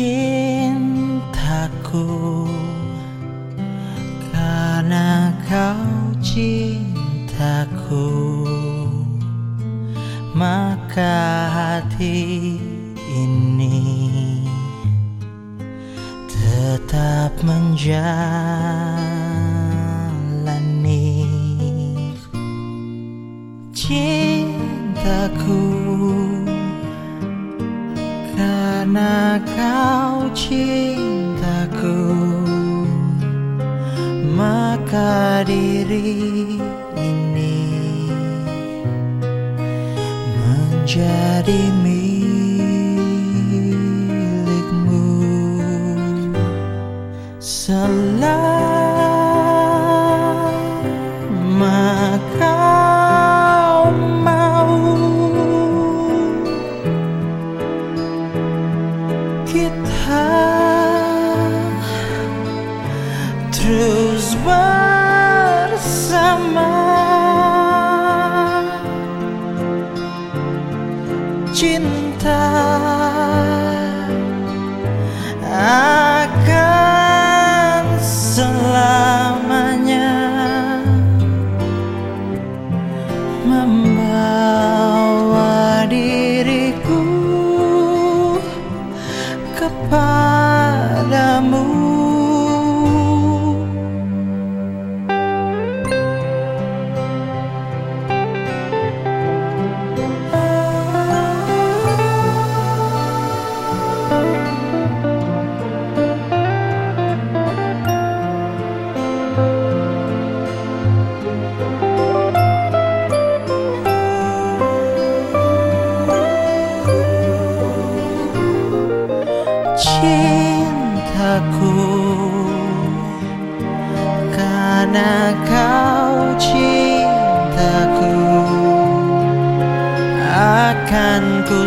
cintaku karena kau cintaku. Maka hati ini tetap menjalani cintaku. Karena kau cintaku maka diri ini menjadi milikmu. Selama terus bersama. Cinta akan selamanya membawa cintaku karena kau cintaku akan ku